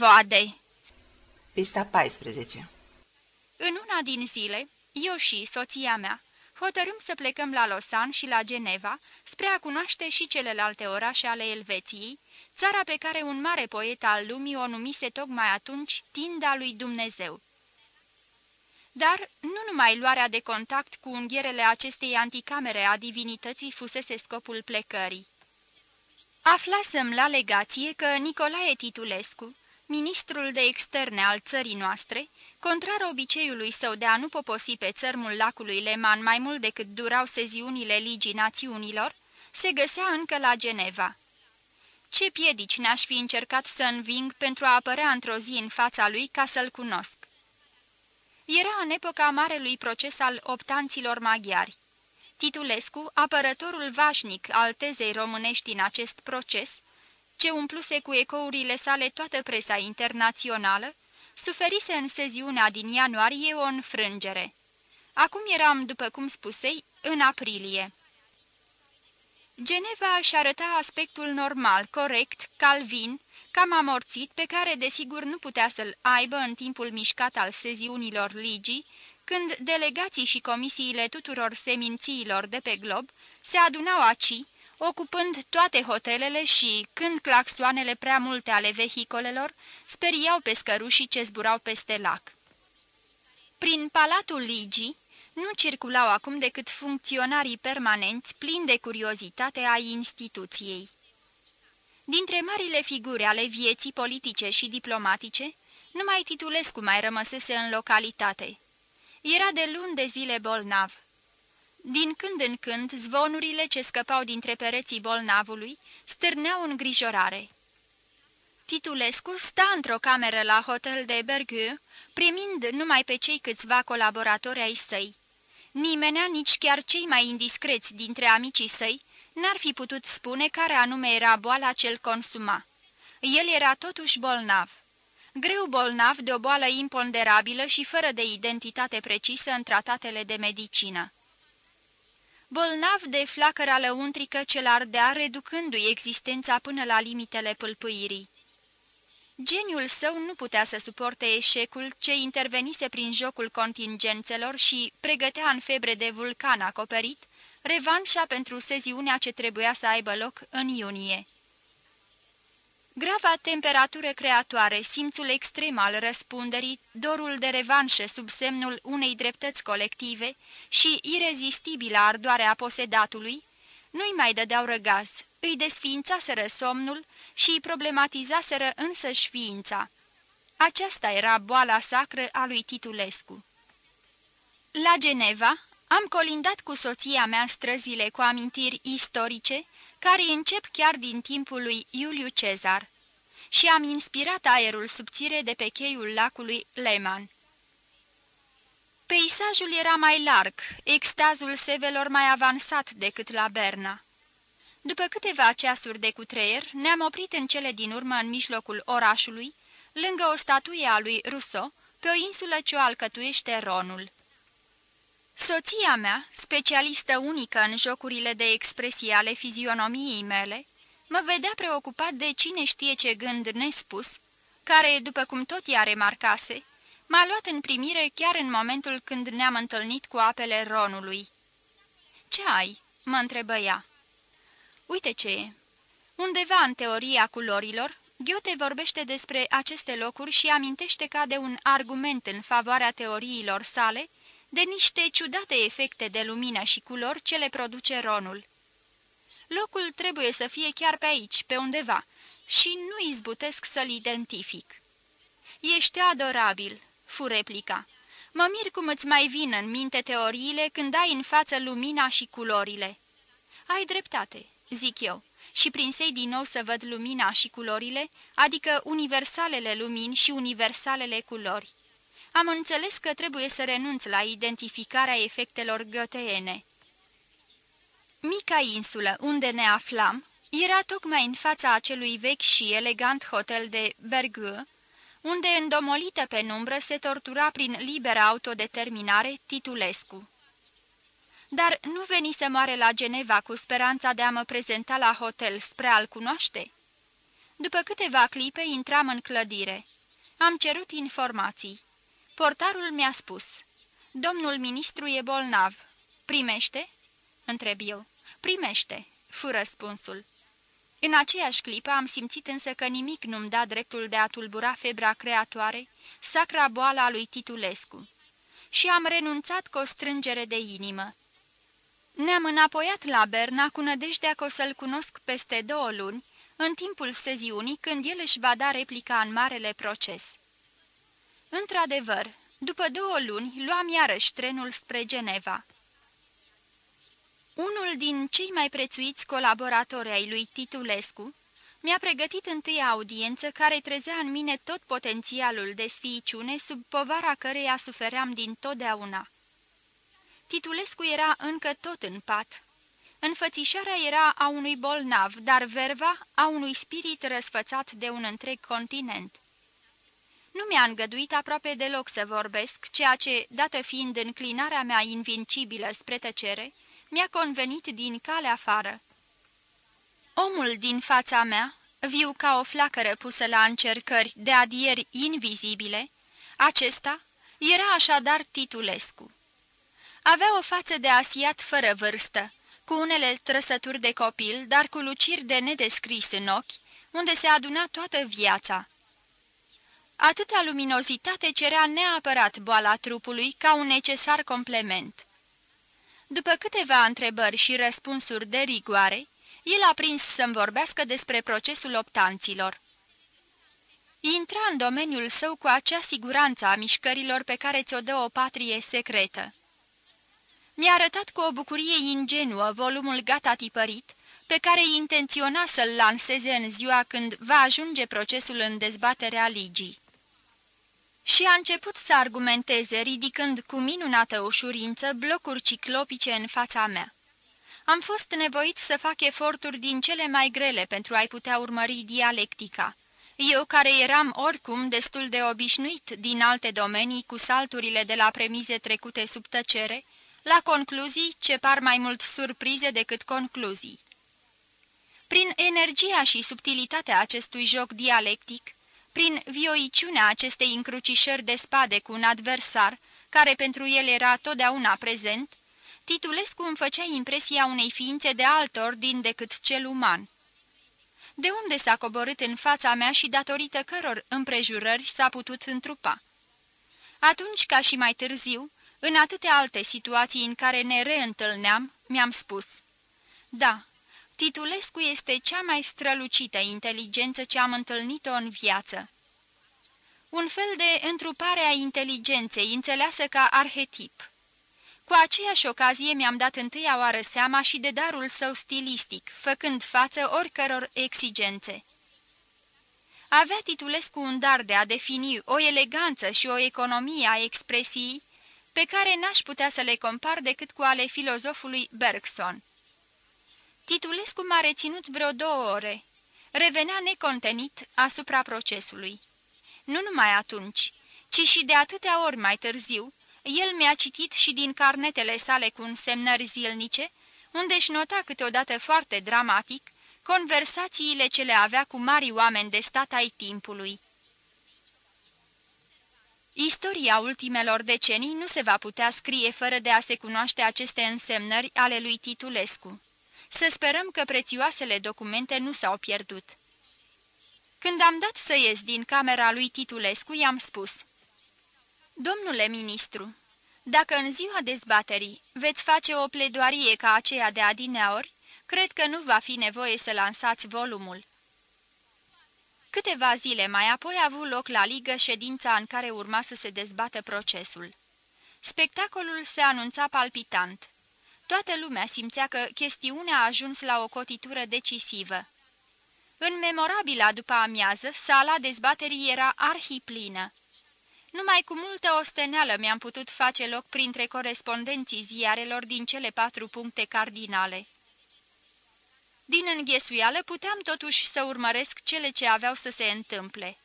voade! Pista 14 În una din zile, eu și soția mea hotărâm să plecăm la Lausanne și la Geneva spre a cunoaște și celelalte orașe ale Elveției, țara pe care un mare poet al lumii o numise tocmai atunci Tinda lui Dumnezeu. Dar nu numai luarea de contact cu unghierele acestei anticamere a divinității fusese scopul plecării. Aflasem la legație că Nicolae Titulescu, ministrul de externe al țării noastre, contrar obiceiului său de a nu poposi pe țărmul lacului Leman mai mult decât durau seziunile Ligii Națiunilor, se găsea încă la Geneva. Ce piedici n-aș fi încercat să înving pentru a apărea într-o zi în fața lui ca să-l cunosc? Era în epoca marelui proces al optanților maghiari. Titulescu, apărătorul vașnic al tezei românești în acest proces, ce umpluse cu ecourile sale toată presa internațională, suferise în seziunea din ianuarie o înfrângere. Acum eram, după cum spusei, în aprilie. Geneva își arăta aspectul normal, corect, calvin, cam amorțit, pe care desigur nu putea să-l aibă în timpul mișcat al seziunilor ligii, când delegații și comisiile tuturor semințiilor de pe glob se adunau aci, ocupând toate hotelele și, când claxoanele prea multe ale vehicolelor, speriau pe scărușii ce zburau peste lac. Prin Palatul Ligii nu circulau acum decât funcționarii permanenți plini de curiozitate a instituției. Dintre marile figuri ale vieții politice și diplomatice, numai Titulescu mai rămăsese în localitate. Era de luni de zile bolnav. Din când în când, zvonurile ce scăpau dintre pereții bolnavului stârneau îngrijorare. Titulescu sta într-o cameră la hotel de Bergueux, primind numai pe cei câțiva colaboratori ai săi. Nimenea, nici chiar cei mai indiscreți dintre amicii săi, n-ar fi putut spune care anume era boala ce-l consuma. El era totuși bolnav. Greu bolnav de o boală imponderabilă și fără de identitate precisă în tratatele de medicină. Bolnav de flacăra lăuntrică ce ardea, reducându-i existența până la limitele pâlpâirii. Geniul său nu putea să suporte eșecul ce intervenise prin jocul contingențelor și pregătea în febre de vulcan acoperit revanșa pentru seziunea ce trebuia să aibă loc în iunie. Grava temperatură creatoare, simțul extrem al răspunderii, dorul de revanșă sub semnul unei dreptăți colective și irezistibilă ardoare a posedatului, nu-i mai dădeau răgaz, îi desființaseră somnul și îi problematizaseră însăși ființa. Aceasta era boala sacră a lui Titulescu. La Geneva am colindat cu soția mea străzile cu amintiri istorice, care încep chiar din timpul lui Iuliu Cezar, și am inspirat aerul subțire de pe cheiul lacului Leman. Peisajul era mai larg, extazul sevelor mai avansat decât la Berna. După câteva ceasuri de cutreier, ne-am oprit în cele din urmă în mijlocul orașului, lângă o statuie a lui Rousseau, pe o insulă ce o alcătuiește Ronul. Soția mea, specialistă unică în jocurile de expresie ale fizionomiei mele, mă vedea preocupat de cine știe ce gând nespus, care, după cum tot ea remarcase, m-a luat în primire chiar în momentul când ne-am întâlnit cu apele Ronului. Ce ai?" mă întrebă ea. Uite ce e. Undeva în teoria culorilor, Goethe vorbește despre aceste locuri și amintește ca de un argument în favoarea teoriilor sale de niște ciudate efecte de lumină și culori ce le produce ronul. Locul trebuie să fie chiar pe aici, pe undeva, și nu izbutesc să-l identific. Ești adorabil, fu replica. Mă mir cum îți mai vin în minte teoriile când ai în față lumina și culorile. Ai dreptate, zic eu, și prinsei din nou să văd lumina și culorile, adică universalele lumini și universalele culori. Am înțeles că trebuie să renunț la identificarea efectelor găteene. Mica insulă unde ne aflam era tocmai în fața acelui vechi și elegant hotel de Bergueux, unde îndomolită penumbră se tortura prin liberă autodeterminare Titulescu dar nu veni să moare la Geneva cu speranța de a mă prezenta la hotel spre a-l cunoaște? După câteva clipe intram în clădire. Am cerut informații. Portarul mi-a spus. Domnul ministru e bolnav. Primește?" întreb eu. Primește," fu răspunsul. În aceeași clipă am simțit însă că nimic nu-mi da dreptul de a tulbura febra creatoare, sacra boala lui Titulescu. Și am renunțat cu o strângere de inimă. Ne-am înapoiat la Berna cu nădejdea că o să-l cunosc peste două luni, în timpul seziunii când el își va da replica în marele proces. Într-adevăr, după două luni luam iarăși trenul spre Geneva. Unul din cei mai prețuiți colaboratori ai lui Titulescu mi-a pregătit întâia audiență care trezea în mine tot potențialul de sfiiciune sub povara căreia sufeream din totdeauna. Titulescu era încă tot în pat. Înfățișarea era a unui bolnav, dar verva a unui spirit răsfățat de un întreg continent. Nu mi-a îngăduit aproape deloc să vorbesc, ceea ce, dată fiind înclinarea mea invincibilă spre tăcere, mi-a convenit din cale afară. Omul din fața mea, viu ca o flacără pusă la încercări de adieri invizibile, acesta era așadar Titulescu. Avea o față de asiat fără vârstă, cu unele trăsături de copil, dar cu luciri de nedescris în ochi, unde se aduna toată viața. Atâta luminozitate cerea neapărat boala trupului ca un necesar complement. După câteva întrebări și răspunsuri de rigoare, el a prins să-mi vorbească despre procesul optanților. Intra în domeniul său cu acea siguranță a mișcărilor pe care ți-o dă o patrie secretă. Mi-a arătat cu o bucurie ingenuă volumul gata tipărit, pe care intenționa să-l lanseze în ziua când va ajunge procesul în dezbaterea ligii. Și a început să argumenteze, ridicând cu minunată ușurință blocuri ciclopice în fața mea. Am fost nevoit să fac eforturi din cele mai grele pentru a-i putea urmări dialectica. Eu, care eram oricum destul de obișnuit din alte domenii cu salturile de la premize trecute sub tăcere, la concluzii ce par mai mult surprize decât concluzii. Prin energia și subtilitatea acestui joc dialectic, prin vioiciunea acestei încrucișări de spade cu un adversar, care pentru el era totdeauna prezent, Titulescu îmi făcea impresia unei ființe de alt ordin decât cel uman. De unde s-a coborât în fața mea și datorită căror împrejurări s-a putut întrupa? Atunci, ca și mai târziu, în atâtea alte situații în care ne reîntâlneam, mi-am spus, Da, Titulescu este cea mai strălucită inteligență ce am întâlnit-o în viață. Un fel de întrupare a inteligenței, înțeleasă ca arhetip. Cu aceeași ocazie mi-am dat întâia oară seama și de darul său stilistic, făcând față oricăror exigențe. Avea Titulescu un dar de a defini o eleganță și o economie a expresiei pe care n-aș putea să le compar decât cu ale filozofului Bergson. Titulescu m-a reținut vreo două ore. Revenea necontenit asupra procesului. Nu numai atunci, ci și de atâtea ori mai târziu, el mi-a citit și din carnetele sale cu însemnări zilnice, unde își nota câteodată foarte dramatic conversațiile ce le avea cu mari oameni de stat ai timpului. Istoria ultimelor decenii nu se va putea scrie fără de a se cunoaște aceste însemnări ale lui Titulescu. Să sperăm că prețioasele documente nu s-au pierdut. Când am dat să ies din camera lui Titulescu, i-am spus Domnule ministru, dacă în ziua dezbaterii veți face o pledoarie ca aceea de adineori, cred că nu va fi nevoie să lansați volumul. Câteva zile mai apoi a avut loc la ligă ședința în care urma să se dezbată procesul. Spectacolul se anunța palpitant. Toată lumea simțea că chestiunea a ajuns la o cotitură decisivă. În memorabila după amiază, sala dezbaterii era arhiplină. Numai cu multă osteneală mi-am putut face loc printre corespondenții ziarelor din cele patru puncte cardinale. Din înghesuială puteam totuși să urmăresc cele ce aveau să se întâmple.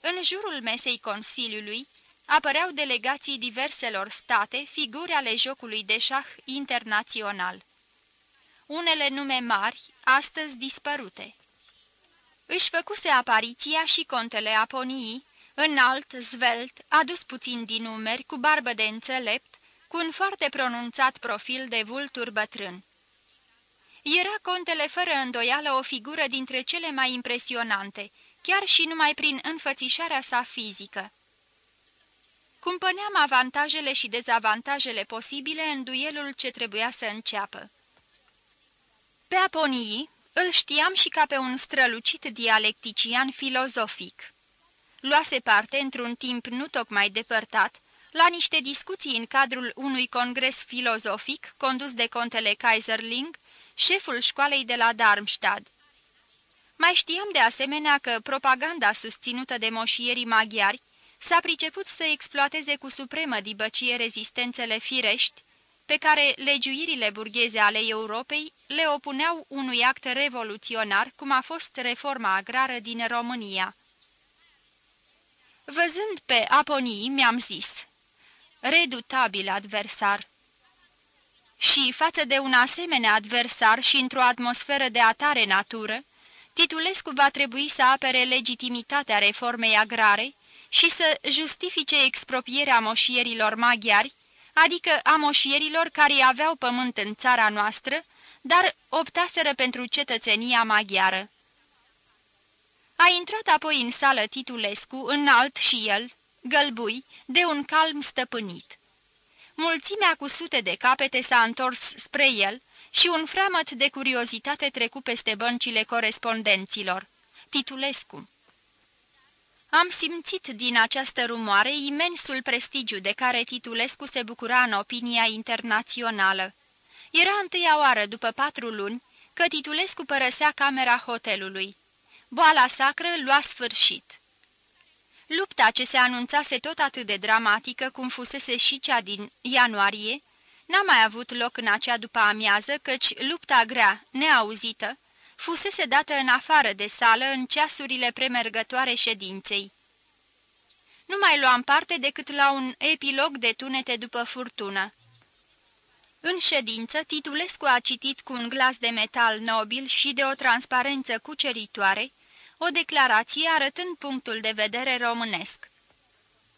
În jurul mesei Consiliului apăreau delegații diverselor state, figuri ale jocului de șah internațional. Unele nume mari, astăzi dispărute. Își făcuse apariția și contele Aponii, înalt, zvelt, adus puțin din umeri, cu barbă de înțelept, cu un foarte pronunțat profil de vultur bătrân. Era contele fără îndoială o figură dintre cele mai impresionante, chiar și numai prin înfățișarea sa fizică. Cumpăneam avantajele și dezavantajele posibile în duelul ce trebuia să înceapă. Pe Aponii îl știam și ca pe un strălucit dialectician filozofic. Luase parte, într-un timp nu tocmai depărtat, la niște discuții în cadrul unui congres filozofic condus de contele Kaiserling, șeful școalei de la Darmstadt. Mai știam de asemenea că propaganda susținută de moșierii maghiari s-a priceput să exploateze cu supremă dibăcie rezistențele firești, pe care legiuirile burgheze ale Europei le opuneau unui act revoluționar, cum a fost reforma agrară din România. Văzând pe Aponii, mi-am zis, redutabil adversar. Și față de un asemenea adversar și într-o atmosferă de atare natură, Titulescu va trebui să apere legitimitatea reformei agrare și să justifice expropierea moșierilor maghiari, adică a moșierilor care aveau pământ în țara noastră, dar optaseră pentru cetățenia maghiară. A intrat apoi în sală Titulescu, înalt și el, gălbui, de un calm stăpânit. Mulțimea cu sute de capete s-a întors spre el și un freamăt de curiozitate trecu peste băncile corespondenților. Titulescu Am simțit din această rumoare imensul prestigiu de care Titulescu se bucura în opinia internațională. Era întâia oară, după patru luni, că Titulescu părăsea camera hotelului. Boala sacră lua sfârșit. Lupta ce se anunțase tot atât de dramatică cum fusese și cea din ianuarie, n-a mai avut loc în acea după amiază, căci lupta grea, neauzită, fusese dată în afară de sală în ceasurile premergătoare ședinței. Nu mai luam parte decât la un epilog de tunete după furtună. În ședință, Titulescu a citit cu un glas de metal nobil și de o transparență cuceritoare, o declarație arătând punctul de vedere românesc.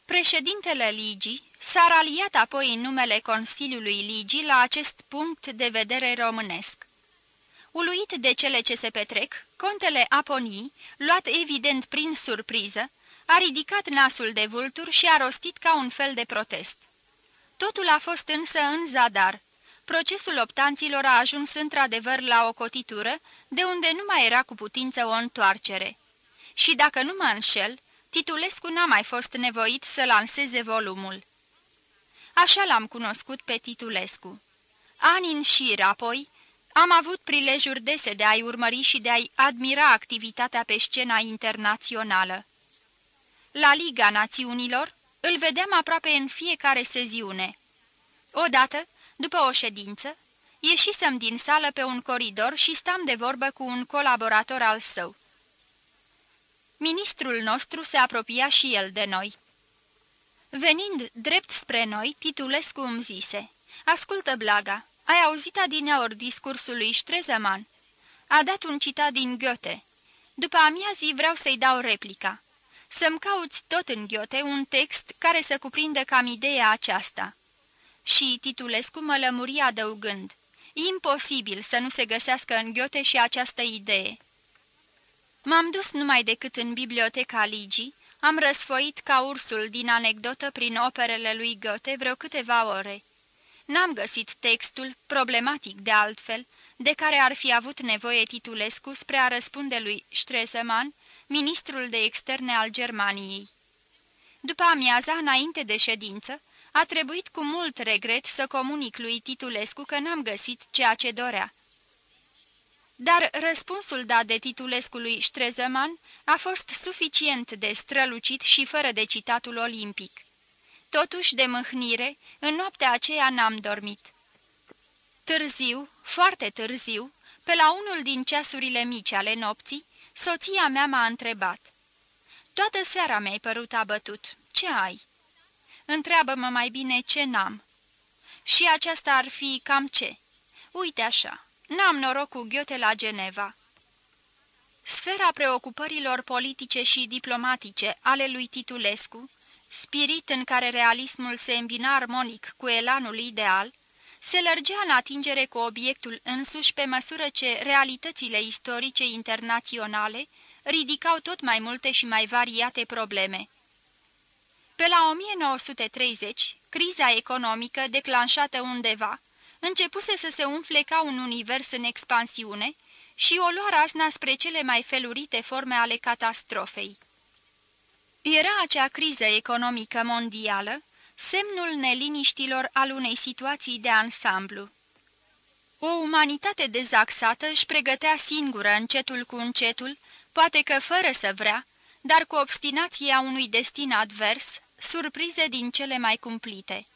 Președintele Ligii s-a raliat apoi în numele Consiliului Ligii la acest punct de vedere românesc. Uluit de cele ce se petrec, contele Aponii, luat evident prin surpriză, a ridicat nasul de vultur și a rostit ca un fel de protest. Totul a fost însă în zadar. Procesul optanților a ajuns într-adevăr la o cotitură, de unde nu mai era cu putință o întoarcere. Și dacă nu mă înșel, Titulescu n-a mai fost nevoit să lanseze volumul. Așa l-am cunoscut pe Titulescu. Ani în șir apoi, am avut prilejuri dese de a-i urmări și de a-i admira activitatea pe scena internațională. La Liga Națiunilor îl vedeam aproape în fiecare seziune. Odată, după o ședință, ieșisem din sală pe un coridor și stam de vorbă cu un colaborator al său. Ministrul nostru se apropia și el de noi. Venind drept spre noi, Titulescu îmi zise, Ascultă, Blaga, ai auzit adineori discursul lui Strezeman? A dat un citat din Goethe. După amiazii vreau să-i dau replica. Să-mi cauți tot în Goethe un text care să cuprindă cam ideea aceasta. Și Titulescu mă lămuri adăugând, imposibil să nu se găsească în Goethe și această idee. M-am dus numai decât în biblioteca Ligii, am răsfoit ca ursul din anecdotă prin operele lui Goethe vreo câteva ore. N-am găsit textul, problematic de altfel, de care ar fi avut nevoie Titulescu spre a răspunde lui Stresemann, ministrul de externe al Germaniei. După amiaza, înainte de ședință, a trebuit cu mult regret să comunic lui Titulescu că n-am găsit ceea ce dorea. Dar răspunsul dat de titulescului Strezeman a fost suficient de strălucit și fără de citatul olimpic. Totuși, de mâhnire, în noaptea aceea n-am dormit. Târziu, foarte târziu, pe la unul din ceasurile mici ale nopții, soția mea m-a întrebat. Toată seara mi-ai părut abătut. Ce ai?" Întreabă-mă mai bine ce n-am." Și aceasta ar fi cam ce?" Uite așa, N-am noroc cu ghiote la Geneva." Sfera preocupărilor politice și diplomatice ale lui Titulescu, spirit în care realismul se îmbina armonic cu elanul ideal, se lărgea în atingere cu obiectul însuși pe măsură ce realitățile istorice internaționale ridicau tot mai multe și mai variate probleme. Pe la 1930, criza economică, declanșată undeva, începuse să se umfle ca un univers în expansiune și o lua razna spre cele mai felurite forme ale catastrofei. Era acea criză economică mondială, semnul neliniștilor al unei situații de ansamblu. O umanitate dezaxată își pregătea singură, încetul cu încetul, poate că fără să vrea, dar cu obstinația unui destin advers, surprize din cele mai cumplite.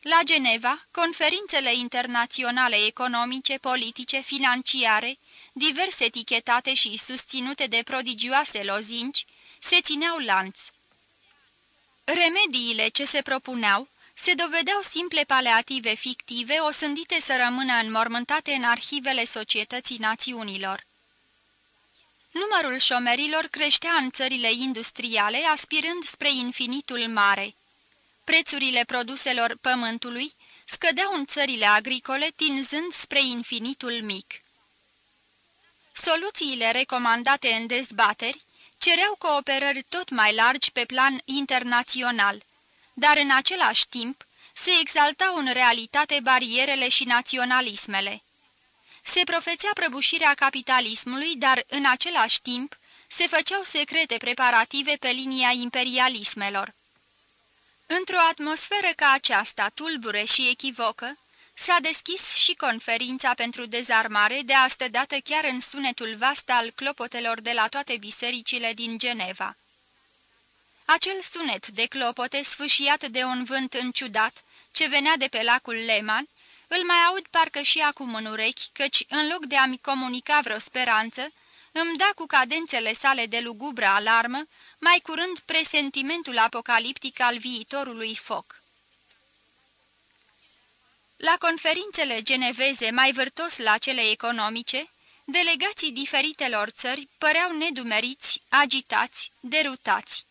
La Geneva, conferințele internaționale economice, politice, financiare, diverse etichetate și susținute de prodigioase lozinci, se țineau lanț. Remediile ce se propuneau se dovedeau simple paleative fictive, osândite să rămână înmormântate în arhivele societății națiunilor. Numărul șomerilor creștea în țările industriale, aspirând spre infinitul mare. Prețurile produselor pământului scădeau în țările agricole, tinzând spre infinitul mic. Soluțiile recomandate în dezbateri cereau cooperări tot mai largi pe plan internațional, dar în același timp se exaltau în realitate barierele și naționalismele. Se profețea prăbușirea capitalismului, dar în același timp se făceau secrete preparative pe linia imperialismelor. Într-o atmosferă ca aceasta, tulbure și echivocă, S-a deschis și conferința pentru dezarmare, de astă dată chiar în sunetul vast al clopotelor de la toate bisericile din Geneva. Acel sunet de clopote sfâșiat de un vânt înciudat, ce venea de pe lacul Leman, îl mai aud parcă și acum în urechi, căci în loc de a-mi comunica vreo speranță, îmi da cu cadențele sale de lugubră alarmă, mai curând presentimentul apocaliptic al viitorului foc. La conferințele geneveze mai vârtos la cele economice, delegații diferitelor țări păreau nedumeriți, agitați, derutați.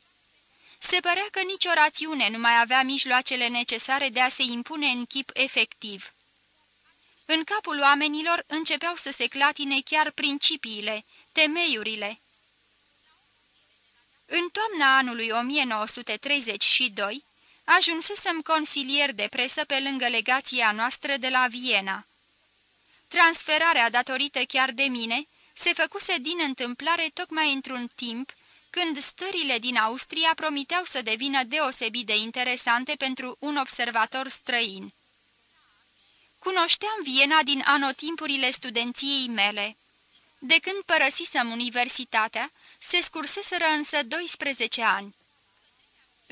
Se părea că nicio rațiune nu mai avea mijloacele necesare de a se impune în chip efectiv. În capul oamenilor începeau să se clatine chiar principiile, temeiurile. În toamna anului 1932, ajunsesem consilier de presă pe lângă legația noastră de la Viena. Transferarea datorită chiar de mine se făcuse din întâmplare tocmai într-un timp când stările din Austria promiteau să devină deosebit de interesante pentru un observator străin. Cunoșteam Viena din anotimpurile studenției mele. De când părăsisem universitatea, se scurseseră însă 12 ani.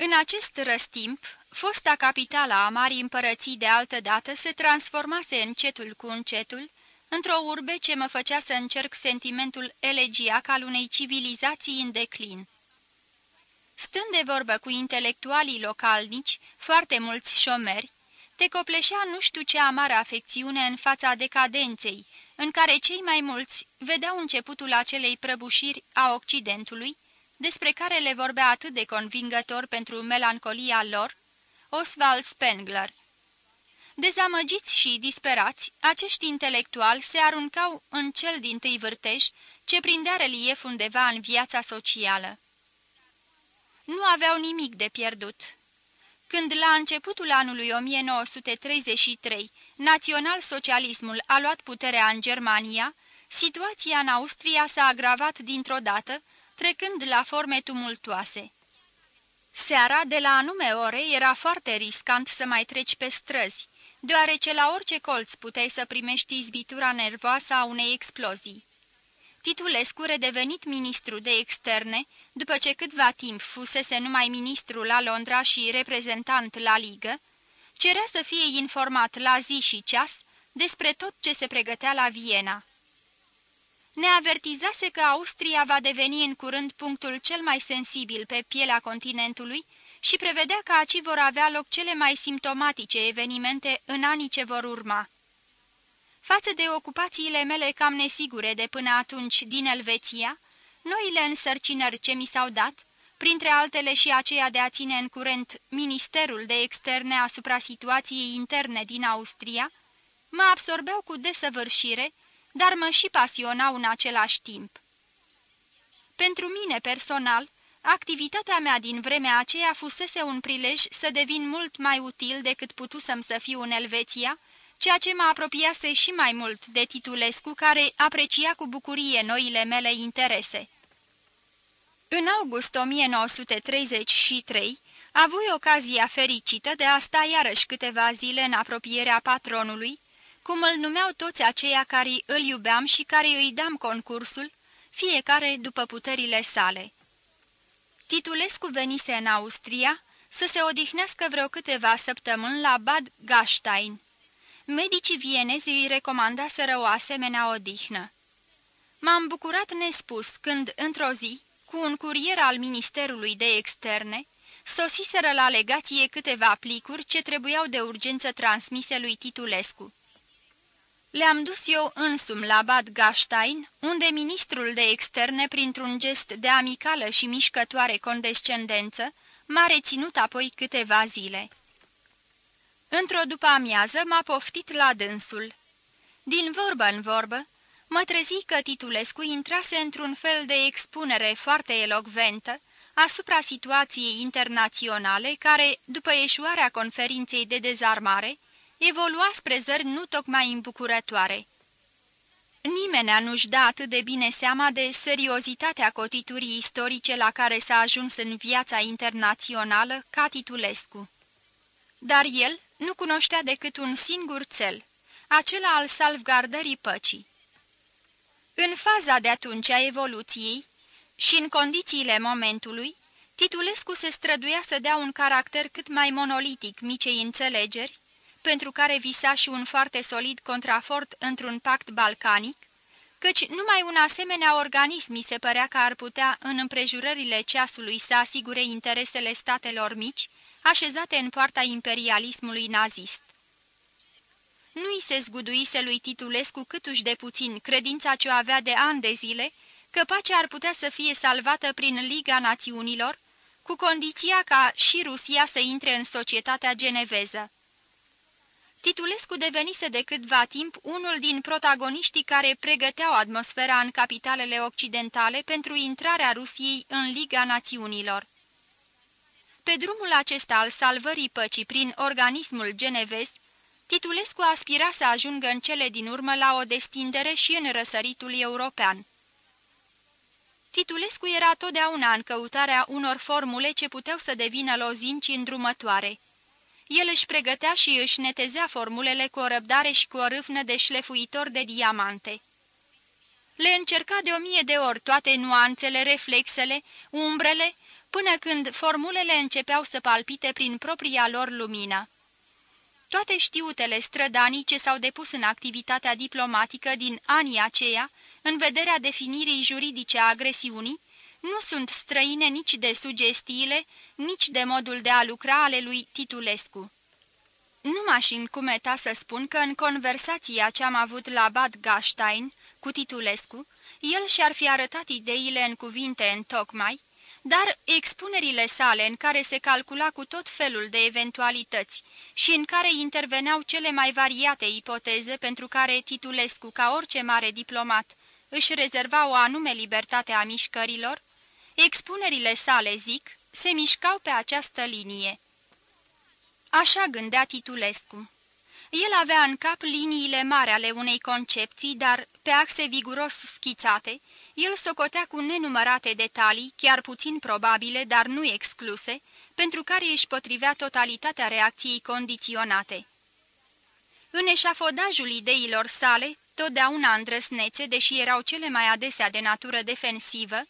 În acest răstimp, fosta capitala a Marii Împărății de altă dată se transformase încetul cu încetul într-o urbe ce mă făcea să încerc sentimentul elegiac al unei civilizații în declin. Stând de vorbă cu intelectualii localnici, foarte mulți șomeri, te copleșea nu știu ce amară afecțiune în fața decadenței, în care cei mai mulți vedeau începutul acelei prăbușiri a Occidentului, despre care le vorbea atât de convingător pentru melancolia lor, Oswald Spengler. Dezamăgiți și disperați, acești intelectuali se aruncau în cel din tâi vârtej ce prindea relief undeva în viața socială. Nu aveau nimic de pierdut. Când la începutul anului 1933 național-socialismul a luat puterea în Germania, situația în Austria s-a agravat dintr-o dată, trecând la forme tumultoase. Seara, de la anume ore, era foarte riscant să mai treci pe străzi, deoarece la orice colț puteai să primești izbitura nervoasă a unei explozii. Titulescu, redevenit ministru de externe, după ce câtva timp fusese numai ministru la Londra și reprezentant la Ligă, cerea să fie informat la zi și ceas despre tot ce se pregătea la Viena ne avertizase că Austria va deveni în curând punctul cel mai sensibil pe pielea continentului și prevedea că aici vor avea loc cele mai simptomatice evenimente în anii ce vor urma. Față de ocupațiile mele cam nesigure de până atunci din Elveția, noile însărcinări ce mi s-au dat, printre altele și aceea de a ține în curent Ministerul de Externe asupra situației interne din Austria, mă absorbeau cu desăvârșire, dar mă și pasionau în același timp. Pentru mine personal, activitatea mea din vremea aceea fusese un prilej să devin mult mai util decât putusem să fiu în Elveția, ceea ce mă apropiase și mai mult de Titulescu, care aprecia cu bucurie noile mele interese. În august 1933, avui ocazia fericită de a sta iarăși câteva zile în apropierea patronului, cum îl numeau toți aceia care îl iubeam și care îi dam concursul, fiecare după puterile sale. Titulescu venise în Austria să se odihnească vreo câteva săptămâni la Bad Gastein. Medicii vienezi îi recomandaseră o asemenea odihnă. M-am bucurat nespus când, într-o zi, cu un curier al Ministerului de Externe, sosiseră la legație câteva plicuri ce trebuiau de urgență transmise lui Titulescu. Le-am dus eu însum la Bad Gastein, unde ministrul de externe, printr-un gest de amicală și mișcătoare condescendență, m-a reținut apoi câteva zile. Într-o după-amiază m-a poftit la dânsul. Din vorbă în vorbă, mă trezi că Titulescu intrase într-un fel de expunere foarte elocventă asupra situației internaționale care, după eșuarea conferinței de dezarmare, evolua spre zări nu tocmai îmbucurătoare. Nimenea nu-și da atât de bine seama de seriozitatea cotiturii istorice la care s-a ajuns în viața internațională ca Titulescu. Dar el nu cunoștea decât un singur cel, acela al salvgardării păcii. În faza de atunci a evoluției și în condițiile momentului, Titulescu se străduia să dea un caracter cât mai monolitic micei înțelegeri, pentru care visa și un foarte solid contrafort într-un pact balcanic, căci numai un asemenea organism mi se părea că ar putea, în împrejurările ceasului, să asigure interesele statelor mici, așezate în poarta imperialismului nazist. Nu i se zguduise lui Titulescu câtuși de puțin credința ce o avea de ani de zile, că pacea ar putea să fie salvată prin Liga Națiunilor, cu condiția ca și Rusia să intre în societatea geneveză. Titulescu devenise de câtva timp unul din protagoniștii care pregăteau atmosfera în capitalele occidentale pentru intrarea Rusiei în Liga Națiunilor. Pe drumul acesta al salvării păcii prin organismul genevez, Titulescu aspira să ajungă în cele din urmă la o destindere și în răsăritul european. Titulescu era totdeauna în căutarea unor formule ce puteau să devină lozinci îndrumătoare. El își pregătea și își netezea formulele cu o răbdare și cu o râvnă de șlefuitor de diamante. Le încerca de o mie de ori toate nuanțele, reflexele, umbrele, până când formulele începeau să palpite prin propria lor lumină. Toate știutele strădanii ce s-au depus în activitatea diplomatică din anii aceia, în vederea definirii juridice a agresiunii, nu sunt străine nici de sugestiile, nici de modul de a lucra ale lui Titulescu. Nu m-aș încumeta să spun că în conversația ce-am avut la Bad Gastein cu Titulescu, el și-ar fi arătat ideile în cuvinte în tocmai, dar expunerile sale în care se calcula cu tot felul de eventualități și în care interveneau cele mai variate ipoteze pentru care Titulescu, ca orice mare diplomat, își rezerva o anume libertate a mișcărilor, expunerile sale, zic, se mișcau pe această linie. Așa gândea Titulescu. El avea în cap liniile mari ale unei concepții, dar, pe axe viguros schițate, el socotea cu nenumărate detalii, chiar puțin probabile, dar nu excluse, pentru care își potrivea totalitatea reacției condiționate. În eșafodajul ideilor sale, totdeauna îndrăsnețe, deși erau cele mai adesea de natură defensivă,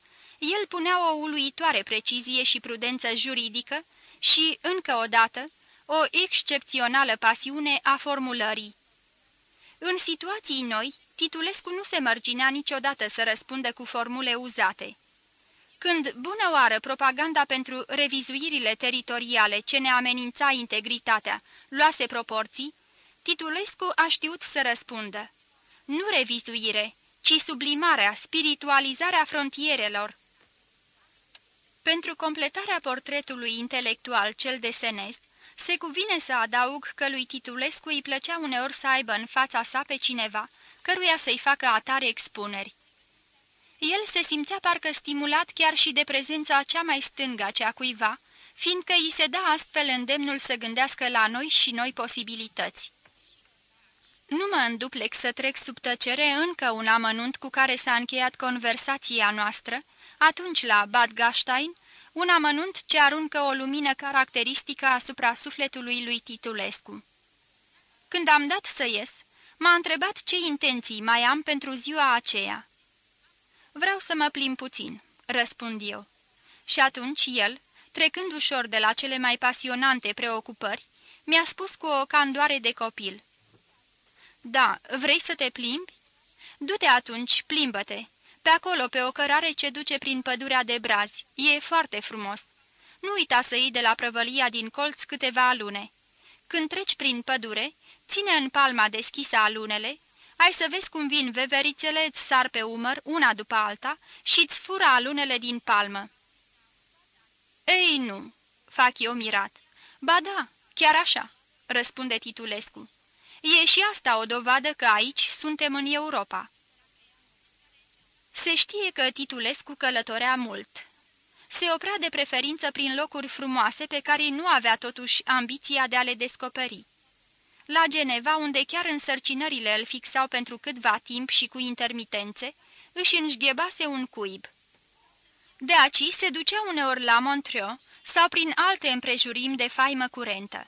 el punea o uluitoare precizie și prudență juridică și, încă o dată, o excepțională pasiune a formulării. În situații noi, Titulescu nu se mărginea niciodată să răspundă cu formule uzate. Când, bună oară, propaganda pentru revizuirile teritoriale ce ne amenința integritatea luase proporții, Titulescu a știut să răspundă. Nu revizuire, ci sublimarea, spiritualizarea frontierelor. Pentru completarea portretului intelectual cel desenez, se cuvine să adaug că lui Titulescu îi plăcea uneori să aibă în fața sa pe cineva, căruia să-i facă atare expuneri. El se simțea parcă stimulat chiar și de prezența cea mai stângă a cea cuiva, fiindcă îi se da astfel îndemnul să gândească la noi și noi posibilități. Nu mă înduplec să trec sub tăcere încă un amănunt cu care s-a încheiat conversația noastră, atunci la Bad Gastein, un amănunt ce aruncă o lumină caracteristică asupra sufletului lui Titulescu. Când am dat să ies, m-a întrebat ce intenții mai am pentru ziua aceea. Vreau să mă plim puțin," răspund eu. Și atunci el, trecând ușor de la cele mai pasionante preocupări, mi-a spus cu o candoare de copil. Da, vrei să te plimbi? Du-te atunci, plimbă-te. Pe acolo, pe o cărare ce duce prin pădurea de brazi. E foarte frumos. Nu uita să iei de la prăvălia din colț câteva alune. Când treci prin pădure, ține în palma deschisă alunele, ai să vezi cum vin veverițele, îți sar pe umăr, una după alta, și îți fură alunele din palmă. Ei, nu!" fac eu mirat. Ba da, chiar așa," răspunde Titulescu. E și asta o dovadă că aici suntem în Europa." Se știe că Titulescu călătorea mult. Se oprea de preferință prin locuri frumoase pe care nu avea totuși ambiția de a le descoperi. La Geneva, unde chiar însărcinările îl fixau pentru câtva timp și cu intermitențe, își înșghebase un cuib. De aici se ducea uneori la Montreux sau prin alte împrejurimi de faimă curentă.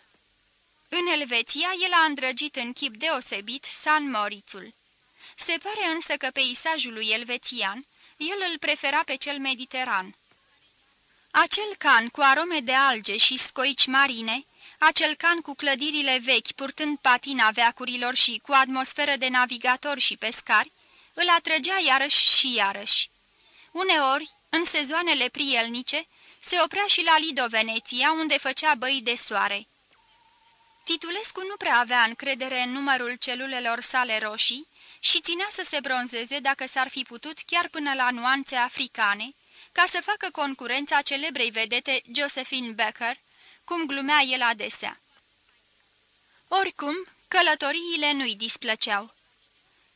În Elveția, el a îndrăgit în chip deosebit San Morițul. Se pare însă că peisajul lui elvețian, el îl prefera pe cel mediteran. Acel can cu arome de alge și scoici marine, acel can cu clădirile vechi purtând patina veacurilor și cu atmosferă de navigatori și pescari, îl atrăgea iarăși și iarăși. Uneori, în sezoanele prielnice, se oprea și la Lido Veneția, unde făcea băi de soare. Titulescu nu prea avea încredere în numărul celulelor sale roșii și ținea să se bronzeze dacă s-ar fi putut chiar până la nuanțe africane, ca să facă concurența celebrei vedete Josephine Becker, cum glumea el adesea. Oricum, călătoriile nu-i displăceau.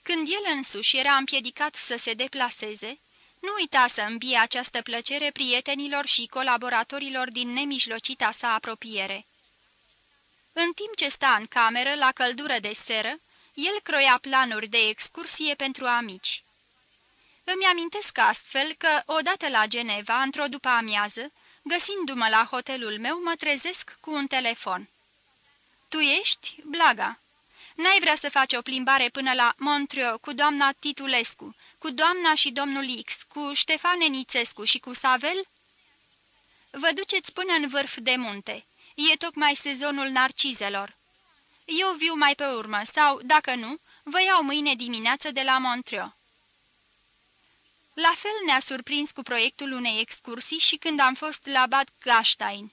Când el însuși era împiedicat să se deplaseze, nu uita să îmbie această plăcere prietenilor și colaboratorilor din nemijlocita sa apropiere. În timp ce sta în cameră, la căldură de seră, el croia planuri de excursie pentru amici. Îmi amintesc astfel că, odată la Geneva, într-o după amiază, găsindu-mă la hotelul meu, mă trezesc cu un telefon. Tu ești, Blaga? N-ai vrea să faci o plimbare până la Montreux cu doamna Titulescu, cu doamna și domnul X, cu Ștefan Nițescu și cu Savel?" Vă duceți până în vârf de munte. E tocmai sezonul narcizelor. Eu viu mai pe urmă sau, dacă nu, vă iau mâine dimineață de la Montreux." La fel ne-a surprins cu proiectul unei excursii și când am fost la Bad Gastein.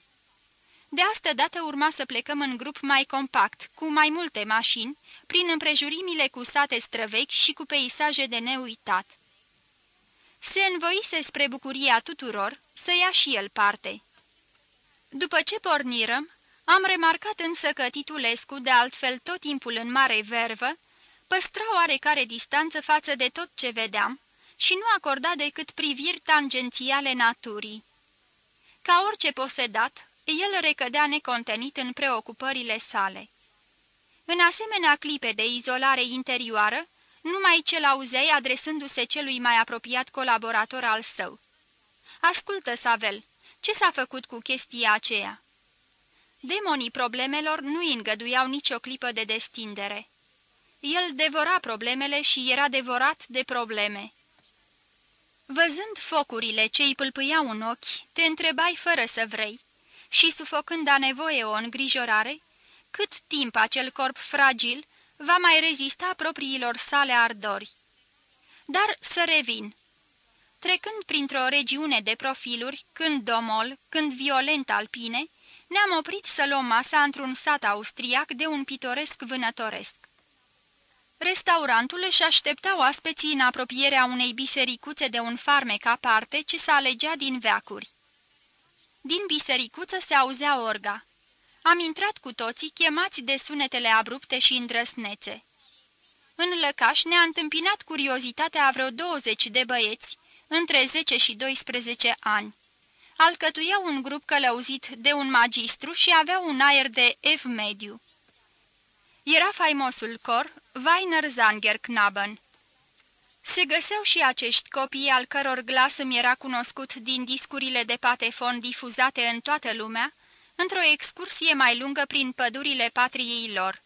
De astă dată urma să plecăm în grup mai compact, cu mai multe mașini, prin împrejurimile cu sate străvechi și cu peisaje de neuitat. Se învoise spre bucuria tuturor să ia și el parte. După ce pornirăm, am remarcat însă că Titulescu, de altfel tot timpul în mare vervă, păstra oarecare distanță față de tot ce vedeam și nu acorda decât priviri tangențiale naturii. Ca orice posedat, el recădea necontenit în preocupările sale. În asemenea clipe de izolare interioară, numai ce l-auzeai adresându-se celui mai apropiat colaborator al său. Ascultă, Savel, ce s-a făcut cu chestia aceea?" Demonii problemelor nu îi îngăduiau nicio clipă de destindere. El devora problemele și era devorat de probleme. Văzând focurile ce îi pâlpâiau în ochi, te întrebai fără să vrei și, sufocând a nevoie o îngrijorare, cât timp acel corp fragil va mai rezista propriilor sale ardori. Dar să revin. Trecând printr-o regiune de profiluri, când domol, când violent alpine, ne-am oprit să luăm masa într-un sat austriac de un pitoresc vânătoresc. Restaurantul își aștepta oaspeții în apropierea unei bisericuțe de un farmec aparte ce s-a alegea din veacuri. Din bisericuță se auzea orga. Am intrat cu toții, chemați de sunetele abrupte și îndrăsnețe. În lăcaș ne-a întâmpinat curiozitatea a vreo 20 de băieți, între 10 și 12 ani. Alcătuiau un grup călăuzit de un magistru și aveau un aer de ev mediu. Era faimosul cor Weiner Zanger Knaben. Se găseau și acești copii al căror glas îmi era cunoscut din discurile de patefon difuzate în toată lumea, într-o excursie mai lungă prin pădurile patriei lor.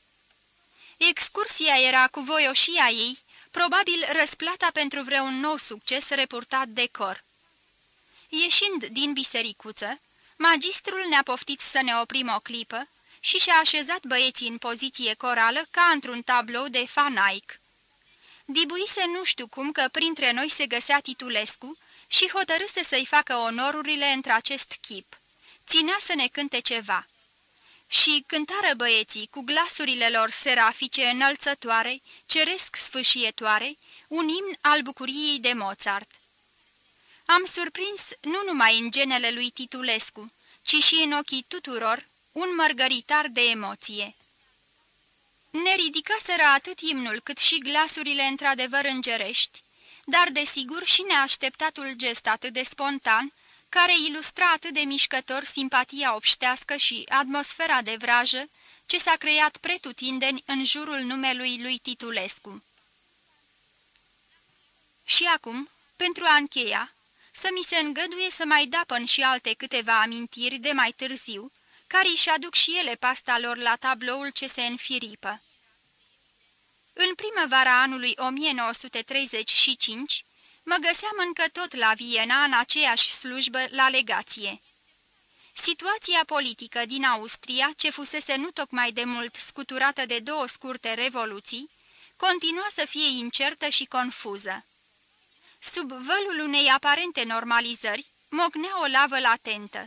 Excursia era cu voioșia ei, probabil răsplata pentru vreun nou succes reportat de cor. Ieșind din bisericuță, magistrul ne-a poftit să ne oprim o clipă și și-a așezat băieții în poziție corală ca într-un tablou de fanaic. Dibuise nu știu cum că printre noi se găsea Titulescu și hotărâse să-i facă onorurile într-acest chip. Ținea să ne cânte ceva. Și cântară băieții cu glasurile lor serafice înălțătoare, ceresc sfâșietoare, un imn al bucuriei de Mozart. Am surprins nu numai în genele lui Titulescu, ci și în ochii tuturor un mărgăritar de emoție. Ne ridicaseră atât imnul cât și glasurile într-adevăr îngerești, dar desigur și neașteptatul gest atât de spontan, care ilustra atât de mișcător simpatia obștească și atmosfera de vrajă ce s-a creat pretutindeni în jurul numelui lui Titulescu. Și acum, pentru a încheia, să mi se îngăduie să mai dapăn și alte câteva amintiri de mai târziu, care își aduc și ele pasta lor la tabloul ce se înfiripă. În primăvara anului 1935, mă găseam încă tot la Viena în aceeași slujbă la legație. Situația politică din Austria, ce fusese nu tocmai de mult scuturată de două scurte revoluții, continua să fie incertă și confuză. Sub vălul unei aparente normalizări, mognea o lavă latentă.